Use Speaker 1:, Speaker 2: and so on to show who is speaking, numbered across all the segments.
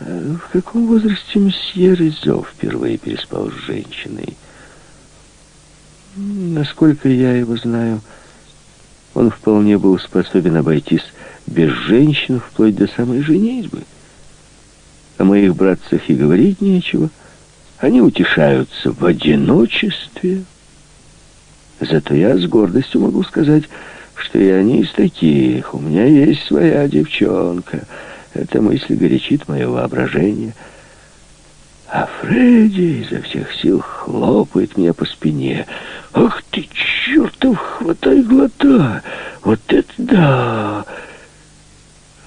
Speaker 1: А в каком возрасте месье Резо впервые переспал с женщиной? Насколько я его знаю, он вполне был способен обойтись без женщин вплоть до самой женитьбы. О моих братцах и говорить нечего. Они утешаются в одиночестве. Зато я с гордостью могу сказать, что я не из таких. У меня есть своя девчонка. Эта мысль горячит мое воображение. А Фредди изо всех сил хлопает меня по спине. «Ах ты, чертов, хватай глота! Вот это да!»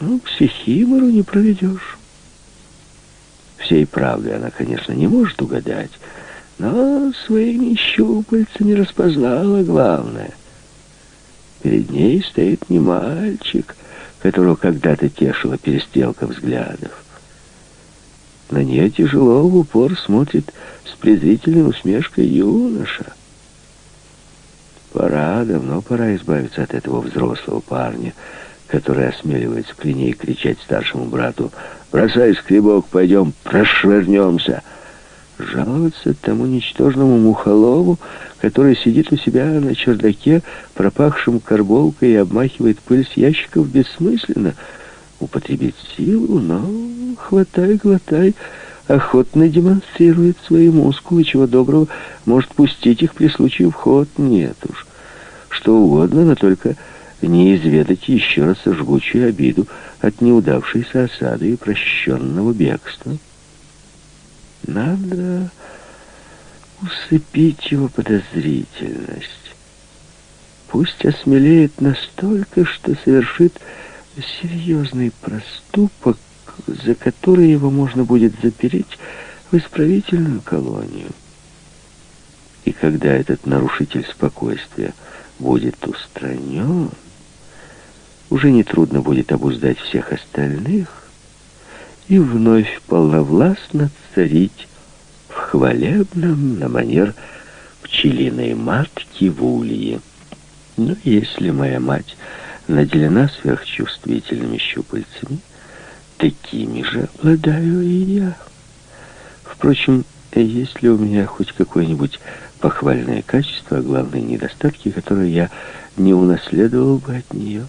Speaker 1: Ну, психимору не проведешь. Всей правды она, конечно, не может угадать, но своими щупальцами распознала главное. Перед ней стоит не мальчик, которого когда-то тешила перестрелка взглядов. На нее тяжело в упор смотрит с презрительной усмешкой юноша. Пора, давно пора избавиться от этого взрослого парня, который осмеливается при ней кричать старшему брату «Бросай скребок, пойдем, прошвырнемся!» Жаловаться тому ничтожному мухолову, который сидит у себя на чердаке, пропахшим карболкой и обмахивает пыль с ящиков, бессмысленно. Употребить силу, но хватай, глотай, охотно демонстрирует свои мускулы, чего доброго, может пустить их при случае в ход. Нет уж, что угодно, но только не изведать еще раз жгучую обиду от неудавшейся осады и прощенного бегства. Надо усыпить его подозрительность. Пусть осмелеет настолько, что совершит серьезный проступок, за который его можно будет запереть в исправительную колонию. И когда этот нарушитель спокойствия будет устранен, уже нетрудно будет обуздать всех остальных и вновь полновластно царить в хвалебном на манер пчелиной матки в улье. Но если моя мать наделена сверхчувствительными щупальцами, такими же обладаю и я. Впрочем, есть ли у меня хоть какое-нибудь похвальное качество, а главные недостатки, которые я не унаследовал бы от нее?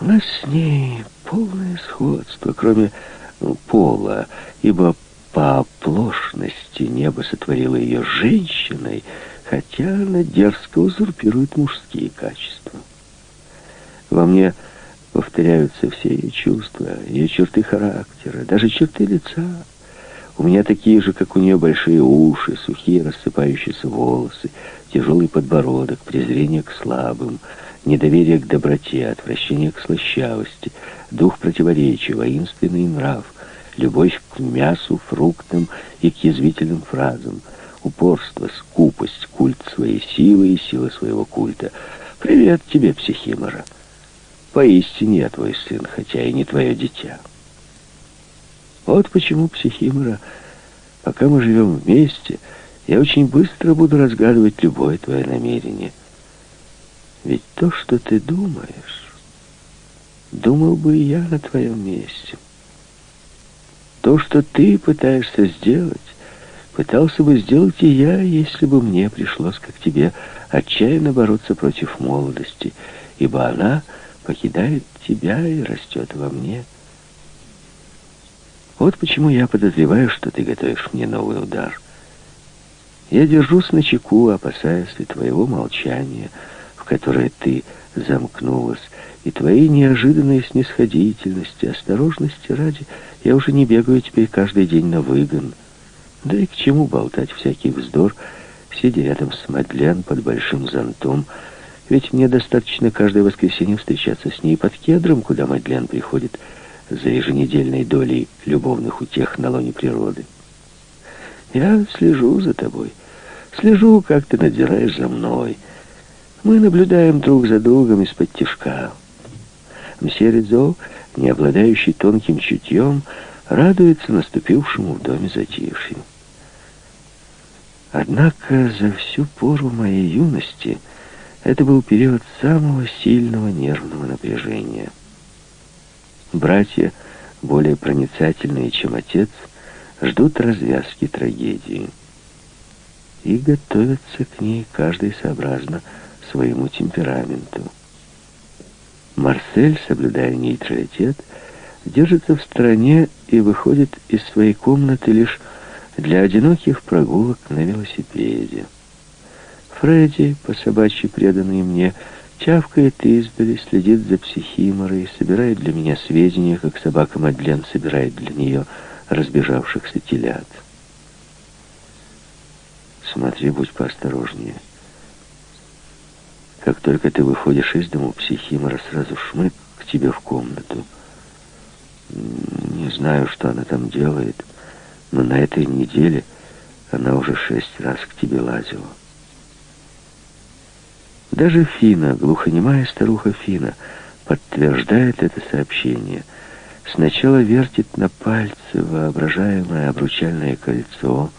Speaker 1: У нас с ней полное сходство, кроме ну, пола, ибо по оплошности небо сотворило ее женщиной, хотя она дерзко узурпирует мужские качества. Во мне повторяются все ее чувства, ее черты характера, даже черты лица. У меня такие же, как у нее, большие уши, сухие рассыпающиеся волосы, тяжелый подбородок, презрение к слабым — недоверие к доброте, отвращение к слащавости, дух противоречия, воинственный нрав, любовь к мясу, фруктам и к язвительным фразам, упорство, скупость, культ своей силы и силы своего культа. Привет тебе, психимора. Поистине я твой сын, хотя и не твое дитя. Вот почему, психимора, пока мы живем вместе, я очень быстро буду разгадывать любое твое намерение — ведь то, что ты думаешь, думал бы и я на твоем месте. То, что ты пытаешься сделать, пытался бы сделать и я, если бы мне пришлось, как тебе, отчаянно бороться против молодости, ибо она покидает тебя и растет во мне. Вот почему я подозреваю, что ты готовишь мне новый удар. Я держусь на чеку, опасаясь и твоего молчания, которой ты замкнулась, и твоей неожиданной снисходительности, осторожности ради, я уже не бегаю теперь каждый день на выгон. Да и к чему болтать всякий вздор, сидя рядом с Мадлен под большим зонтом, ведь мне достаточно каждое воскресенье встречаться с ней под кедром, куда Мадлен приходит за еженедельной долей любовных утех на лоне природы. Я слежу за тобой, слежу, как ты надзираешь за мной, — мы наблюдаем друг за другом из-под тишка. Мсье Ризо, не обладающий тонким чутьем, радуется наступившему в доме затишью. Однако за всю пору моей юности это был период самого сильного нервного напряжения. Братья более проницательные, чем отец, ждут развязки трагедии и готовятся к ней каждый сообразно своему темпераменту. Марсель, соблюдая нейтралитет, держится в стороне и выходит из своей комнаты лишь для одиноких прогулок на велосипеде. Фредди, по собачьи преданный мне, чавкает издали, следит за психиморой, собирает для меня сведения, как собака Мадлен собирает для нее разбежавшихся телят. Смотри, будь поосторожнее. Как только ты выходишь из дому, психимора сразу шмык к тебе в комнату. Не знаю, что она там делает, но на этой неделе она уже шесть раз к тебе лазила. Даже Фина, глухонемая старуха Фина, подтверждает это сообщение. Сначала вертит на пальце воображаемое обручальное кольцо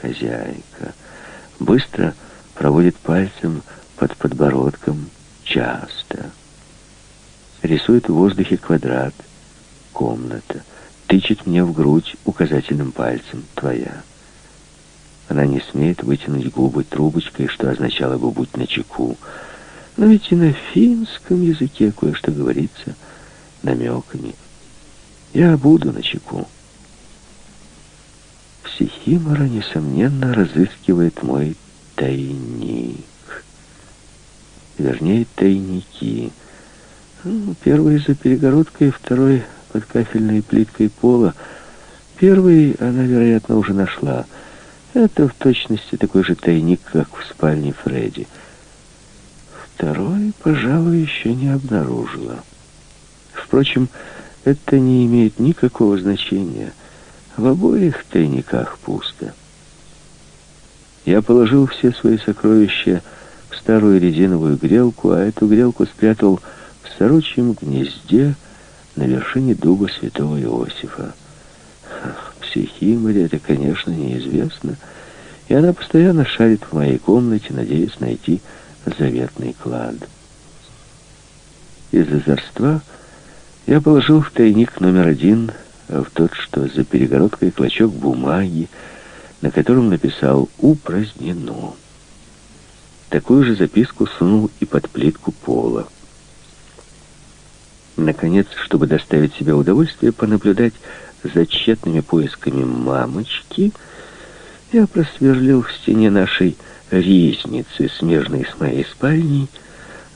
Speaker 1: хозяйка. Быстро проводит пальцем под подбородком часто. Рисует в воздухе квадрат, комната. Тычет мне в грудь указательным пальцем «твоя». Она не смеет вытянуть губы трубочкой, что означало бы «будь начеку». Но ведь и на финском языке кое-что говорится намеками. Я буду начеку. Психимора, несомненно, разыскивает мой тайник. Вернее, тайники. Ну, первый за перегородкой, второй под кафельной плиткой пола. Первый она, вероятно, уже нашла — это в точности такой же тайник, как в спальне Фредди. Второй, пожалуй, еще не обнаружила. Впрочем, это не имеет никакого значения. В обоих тайниках пусто. Я положил все свои сокровища в старую резиновую грелку, а эту грелку спрятал в сорочьем гнезде на вершине дуба святого Иосифа психиморе, это, конечно, неизвестно, и она постоянно шарит в моей комнате, надеясь найти заветный клад. Из озорства я положил в тайник номер один, в тот, что за перегородкой клочок бумаги, на котором написал «Упразднено». Такую же записку сунул и под плитку пола. Наконец, чтобы доставить себе удовольствие понаблюдать за тщетными поисками мамочки, я просверлил в стене нашей резницы, смежной с моей спальней,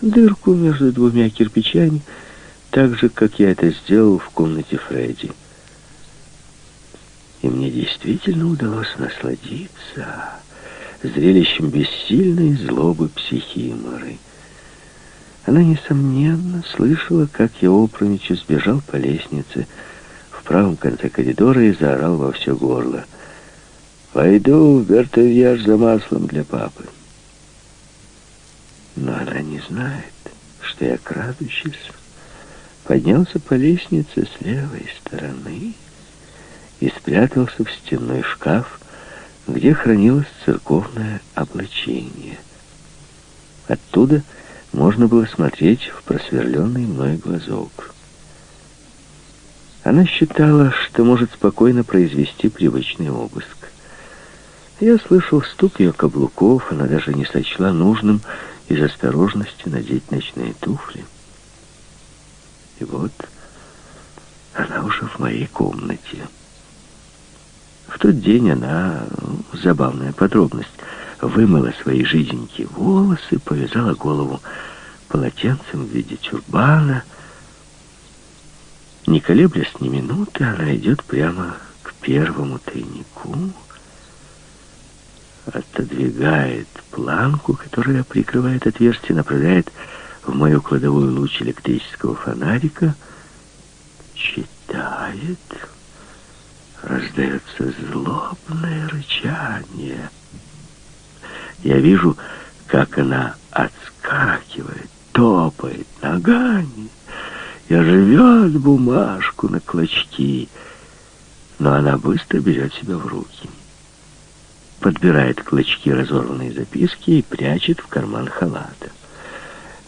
Speaker 1: дырку между двумя кирпичами, так же, как я это сделал в комнате Фредди. И мне действительно удалось насладиться зрелищем бессильной злобы психиморы. Она, несомненно, слышала, как я опрометью сбежал по лестнице, в правом конце коридора и заорал во все горло. «Пойду в Бертовьяж за маслом для папы». Но она не знает, что я, крадучись, поднялся по лестнице с левой стороны и спрятался в стенной шкаф, где хранилось церковное облачение. Оттуда можно было смотреть в просверленный мной глазок. Она считала, что может спокойно произвести привычный обыск. Я слышал стук ее каблуков, она даже не сочла нужным из осторожности надеть ночные туфли. И вот она уже в моей комнате. В тот день она, забавная подробность, вымыла свои жиденькие волосы, повязала голову полотенцем в виде тюрбана — не колеблясь ни минуты, она идет прямо к первому тайнику, отодвигает планку, которая прикрывает отверстие, направляет в мою кладовую луч электрического фонарика, читает, раздается злобное рычание. Я вижу, как она отскакивает, топает ногами, и рвет бумажку на клочки. Но она быстро берет себя в руки. Подбирает клочки разорванной записки и прячет в карман халата.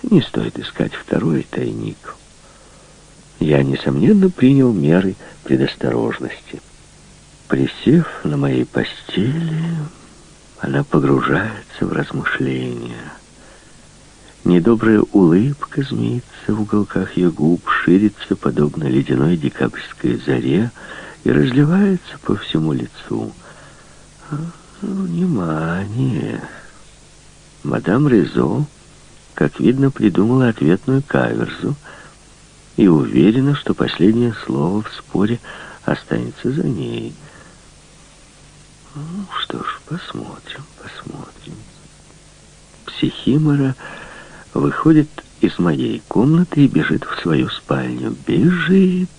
Speaker 1: Не стоит искать второй тайник. я, несомненно, принял меры предосторожности. Присев на моей постели, она погружается в размышления. Недобрая улыбка змеится в уголках ее губ, ширится, подобно ледяной декабрьской заре, и разливается по всему лицу. А, внимание! Мадам Резо, как видно, придумала ответную каверзу и уверена, что последнее слово в споре останется за ней. Ну, что ж, посмотрим, посмотрим. Психимора выходит из моей комнаты и бежит в свою спальню. Бежит.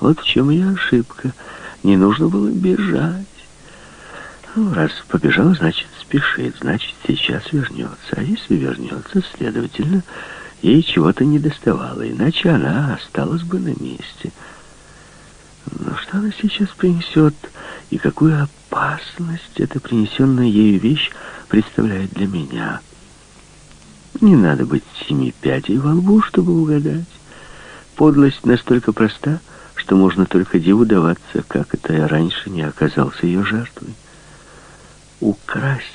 Speaker 1: Вот в чем ее ошибка. Не нужно было бежать. Ну, раз побежал, значит, спешит, значит, сейчас вернется. А если вернется, следовательно, ей чего-то не доставало, иначе она осталась бы на месте. Но что она сейчас принесет, и какую опасность эта принесенная ею вещь представляет для меня — не надо быть семи пядей во лбу, чтобы угадать. Подлость настолько проста, что можно только диву даваться, как это я раньше не оказался ее жертвой. Украсть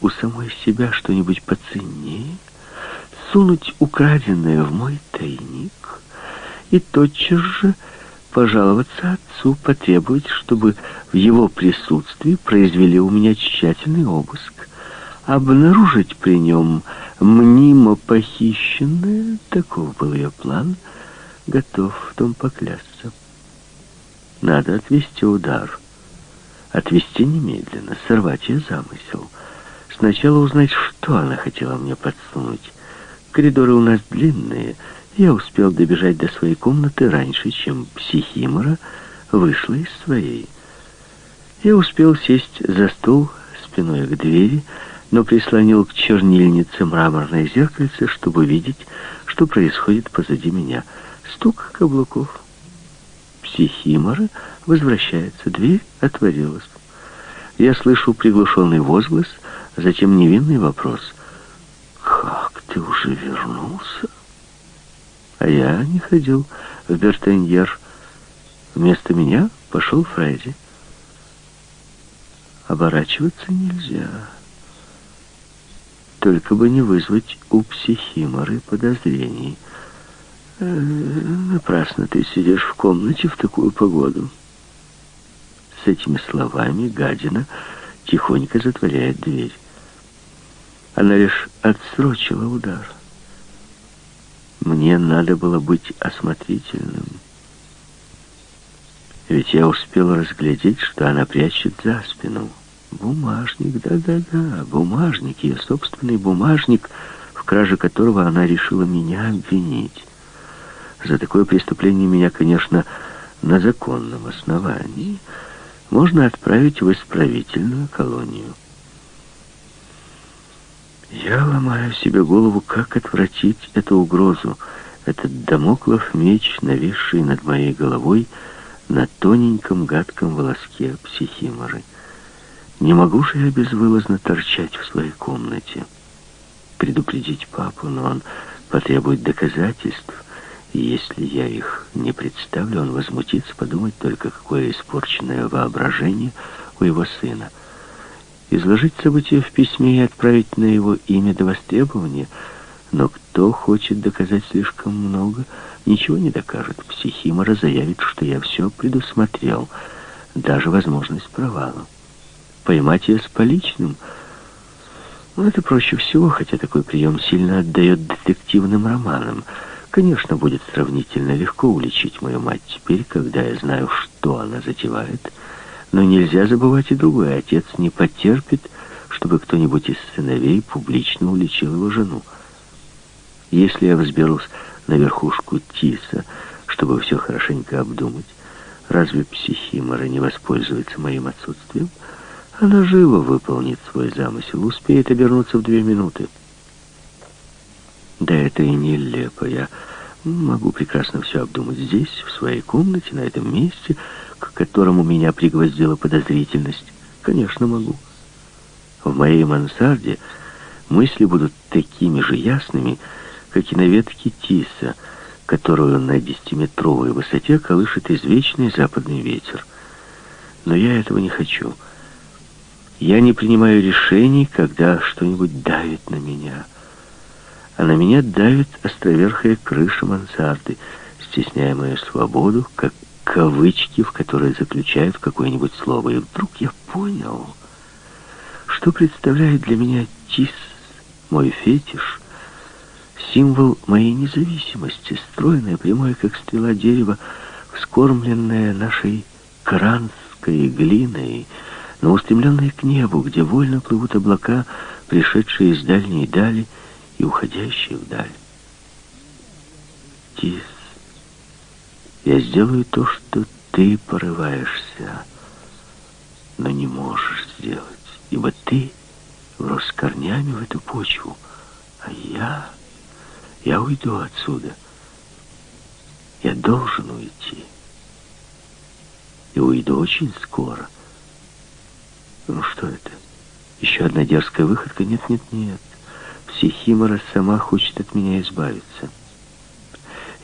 Speaker 1: у самой себя что-нибудь поценнее, сунуть украденное в мой тайник и тотчас же пожаловаться отцу, потребовать, чтобы в его присутствии произвели у меня тщательный обыск, обнаружить при нем мнимо похищенная, таков был ее план, готов в том поклясться. Надо отвести удар. Отвести немедленно, сорвать ее замысел. Сначала узнать, что она хотела мне подсунуть. Коридоры у нас длинные. Я успел добежать до своей комнаты раньше, чем психимора вышла из своей. Я успел сесть за стол спиной к двери, но прислонил к чернильнице мраморное зеркальце, чтобы видеть, что происходит позади меня. Стук каблуков. Психимора возвращается, дверь отворилась. Я слышу приглушенный возглас, затем невинный вопрос. «Как ты уже вернулся?» А я не ходил в Бертеньер. Вместо меня пошел Фредди. Оборачиваться нельзя. Только бы не вызвать у психиморы подозрений. Э, напрасно ты сидишь в комнате в такую погоду. С этими словами гадина тихонько затворяет дверь. Она лишь отсрочила удар. Мне надо было быть осмотрительным. Ведь я успел разглядеть, что она прячет за спину. Бумажник, да-да-да, бумажник, ее собственный бумажник, в краже которого она решила меня обвинить. За такое преступление меня, конечно, на законном основании можно отправить в исправительную колонию. Я ломаю себе голову, как отвратить эту угрозу, этот домоклов меч, нависший над моей головой на тоненьком гадком волоске психиморы. Не могу же я безвылазно торчать в своей комнате. Предупредить папу, но он потребует доказательств, и если я их не представлю, он возмутится, подумать только, какое испорченное воображение у его сына. Изложить события в письме и отправить на его имя до востребования, но кто хочет доказать слишком много, ничего не докажет. Психимора заявит, что я все предусмотрел, даже возможность провала поймать ее с поличным. Ну, это проще всего, хотя такой прием сильно отдает детективным романам. Конечно, будет сравнительно легко уличить мою мать теперь, когда я знаю, что она затевает. Но нельзя забывать и другое. Отец не потерпит, чтобы кто-нибудь из сыновей публично уличил его жену. Если я взберусь на верхушку Тиса, чтобы все хорошенько обдумать, разве психимора не воспользуется моим отсутствием? Она живо выполнит свой замысел, успеет обернуться в две минуты. Да это и нелепо. Я могу прекрасно все обдумать здесь, в своей комнате, на этом месте, к которому меня пригвоздила подозрительность. Конечно, могу. В моей мансарде мысли будут такими же ясными, как и на ветке тиса, которую на десятиметровой высоте колышет извечный западный ветер. Но я этого не хочу. Я не принимаю решений, когда что-нибудь давит на меня. А на меня давит островерхая крыша мансарды, стесняя мою свободу, как кавычки, в которые заключают какое-нибудь слово. И вдруг я понял, что представляет для меня тис, мой фетиш, символ моей независимости, стройное, прямое, как стрела дерева, вскормленное нашей кранской глиной, но устремленное к небу, где вольно плывут облака, пришедшие из дальней дали и уходящие вдаль. Тис, я сделаю то, что ты порываешься, но не можешь сделать, ибо ты врос корнями в эту почву, а я... Я уйду отсюда. Я должен уйти. И уйду очень скоро. Ну что это? Еще одна дерзкая выходка? Нет, нет, нет. Психимора сама хочет от меня избавиться.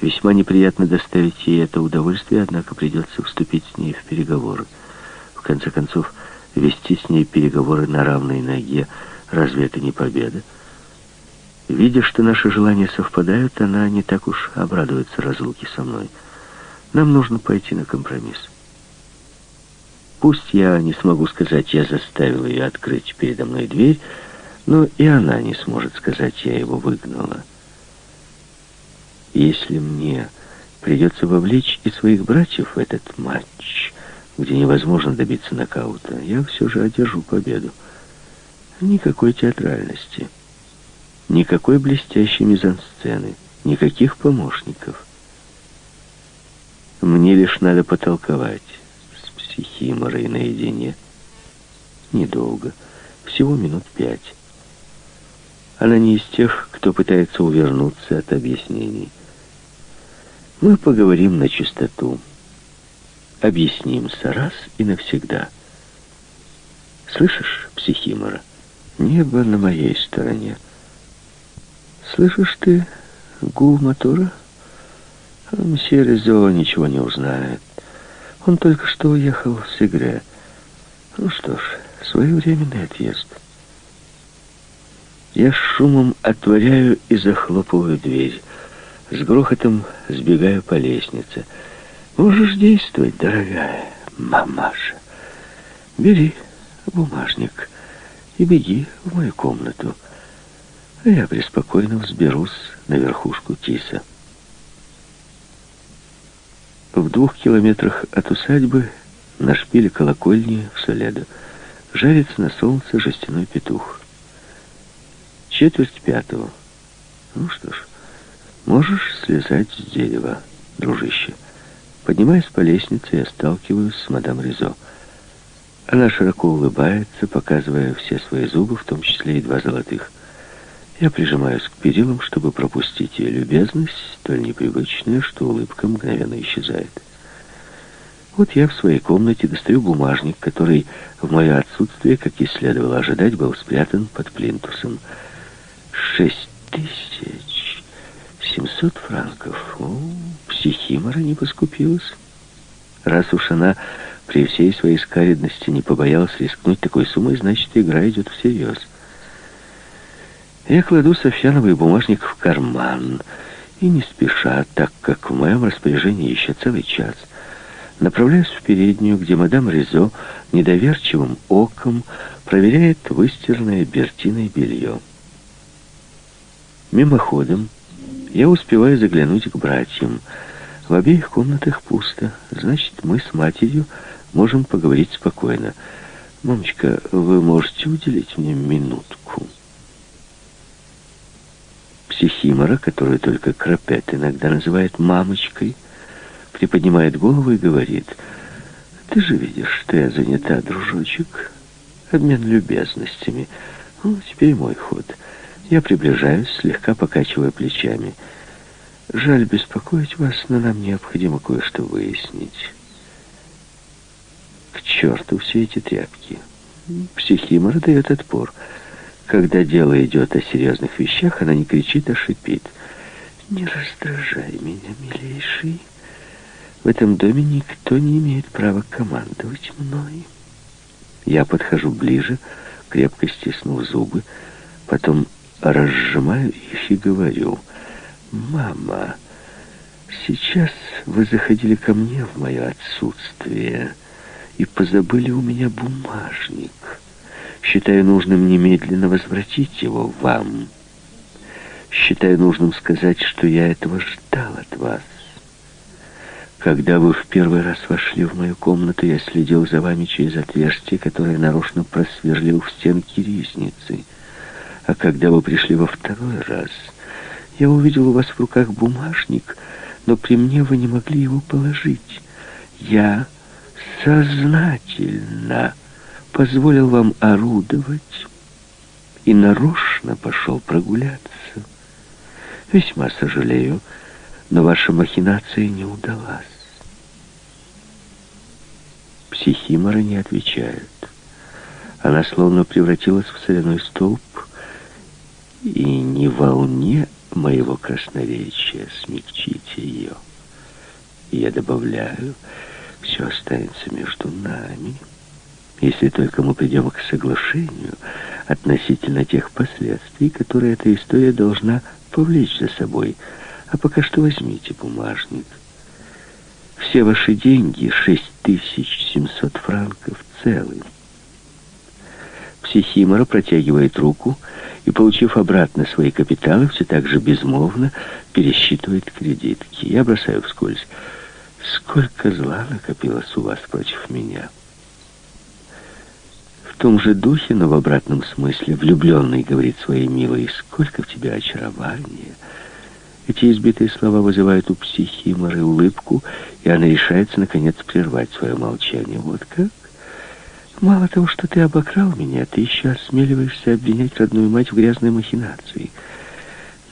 Speaker 1: Весьма неприятно доставить ей это удовольствие, однако придется вступить с ней в переговоры. В конце концов, вести с ней переговоры на равной ноге, разве это не победа? Видя, что наши желания совпадают, она не так уж обрадуется разлуке со мной. Нам нужно пойти на компромисс. Пусть я не смогу сказать, я заставил ее открыть передо мной дверь, но и она не сможет сказать, я его выгнала. Если мне придется вовлечь и своих братьев в этот матч, где невозможно добиться нокаута, я все же одержу победу. Никакой театральности. Никакой блестящей мизансцены, никаких помощников. Мне лишь надо потолковать с психиморой наедине. Недолго, всего минут пять. Она не из тех, кто пытается увернуться от объяснений. Мы поговорим на чистоту. Объяснимся раз и навсегда. Слышишь, психимора, небо на моей стороне. Слышишь ты гул мотора? Мсье Резо ничего не узнает. Он только что уехал в Сигре. Ну что ж, своевременный отъезд. Я с шумом отворяю и захлопываю дверь. С грохотом сбегаю по лестнице. Можешь действовать, дорогая мамаша. Бери бумажник и беги в мою комнату я преспокойно взберусь на верхушку Тиса. В двух километрах от усадьбы на шпиле колокольни в Соледо жарится на солнце жестяной петух. Четверть пятого. Ну что ж, можешь слезать с дерева, дружище. Поднимаясь по лестнице, я сталкиваюсь с мадам Ризо. Она широко улыбается, показывая все свои зубы, в том числе и два золотых. Я прижимаюсь к перилам, чтобы пропустить ее любезность, столь непривычная, что улыбка мгновенно исчезает. Вот я в своей комнате достаю бумажник, который в мое отсутствие, как и следовало ожидать, был спрятан под плинтусом. Шесть тысяч семьсот франков. О, психимора не поскупилась. Раз уж она при всей своей скаредности не побоялась рискнуть такой суммой, значит, игра идет всерьез. Я кладу софьяновый бумажник в карман и не спеша, так как в моем распоряжении еще целый час, направляюсь в переднюю, где мадам Ризо недоверчивым оком проверяет выстиранное Бертиной белье. Мимоходом я успеваю заглянуть к братьям. В обеих комнатах пусто, значит, мы с матерью можем поговорить спокойно. «Мамочка, вы можете уделить мне минутку?» Психимора, которую только Крапет иногда называет мамочкой, приподнимает голову и говорит, «Ты же видишь, что я занята, дружочек. Обмен любезностями. Ну, теперь мой ход. Я приближаюсь, слегка покачивая плечами. Жаль беспокоить вас, но нам необходимо кое-что выяснить. К черту все эти тряпки. Психимор дает отпор». Когда дело идет о серьезных вещах, она не кричит, а шипит. Не раздражай меня, милейший. В этом доме никто не имеет права командовать мной. Я подхожу ближе, крепко стиснув зубы, потом разжимаю их и говорю, «Мама, сейчас вы заходили ко мне в мое отсутствие и позабыли у меня бумажник. Считаю нужным немедленно возвратить его вам» считаю нужным сказать, что я этого ждал от вас. Когда вы в первый раз вошли в мою комнату, я следил за вами через отверстие, которое нарочно просверлил в стенке ризницы. А когда вы пришли во второй раз, я увидел у вас в руках бумажник, но при мне вы не могли его положить. Я сознательно позволил вам орудовать и нарочно пошел прогуляться. Весьма сожалею, но ваша махинация не удалась. Психимора не отвечает. Она словно превратилась в соляной столб, и не волне моего красноречия смягчите ее. Я добавляю, все останется между нами, если только мы придем к соглашению относительно тех последствий, которые эта история должна повлечь за собой. А пока что возьмите бумажник. Все ваши деньги, 6700 франков, целы. Психимора протягивает руку и, получив обратно свои капиталы, все так же безмолвно пересчитывает кредитки. Я бросаю вскользь. Сколько зла накопилось у вас против меня? В том же духе, но в обратном смысле, влюбленный говорит своей милой, «Сколько в тебя очарования!» Эти избитые слова вызывают у психиморы улыбку, и она решается, наконец, прервать свое молчание. «Вот как? Мало того, что ты обокрал меня, ты еще осмеливаешься обвинять родную мать в грязной махинации.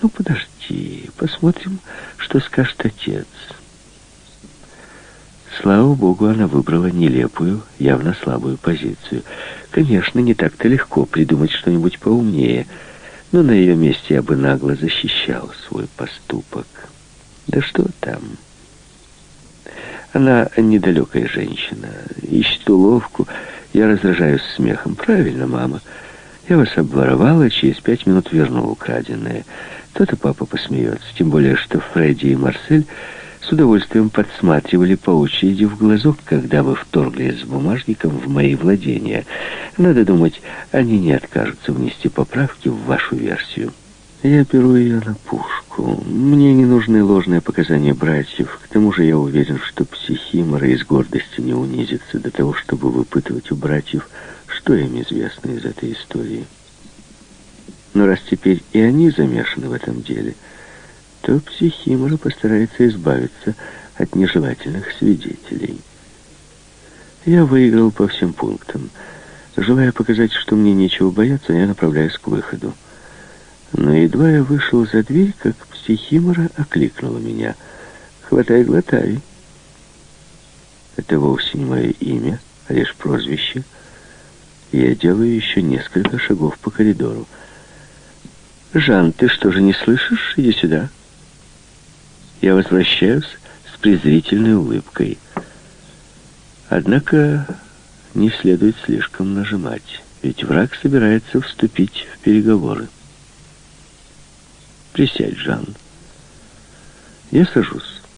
Speaker 1: Ну, подожди, посмотрим, что скажет отец». Слава богу, она выбрала нелепую, явно слабую позицию. Конечно, не так-то легко придумать что-нибудь поумнее, но на ее месте я бы нагло защищал свой поступок. Да что там? Она недалекая женщина, ищет уловку. Я раздражаюсь смехом. Правильно, мама. Я вас обворовала, через пять минут верну украденное. То-то папа посмеется, тем более, что Фредди и Марсель с удовольствием подсматривали по очереди в глазок, когда вы вторглись с бумажником в мои владения. Надо думать, они не откажутся внести поправки в вашу версию. Я беру ее на пушку. Мне не нужны ложные показания братьев. К тому же я уверен, что психимора из гордости не унизится до того, чтобы выпытывать у братьев, что им известно из этой истории. Но раз теперь и они замешаны в этом деле то психимора постарается избавиться от нежелательных свидетелей. Я выиграл по всем пунктам. Желая показать, что мне нечего бояться, я направляюсь к выходу. Но едва я вышел за дверь, как психимора окликнула меня. «Хватай, глотай». Это вовсе не мое имя, а лишь прозвище. Я делаю еще несколько шагов по коридору. «Жан, ты что же не слышишь? Иди сюда». Я возвращаюсь с презрительной улыбкой. Однако не следует слишком нажимать, ведь враг собирается вступить в переговоры. Присядь, Жан. Я сажусь.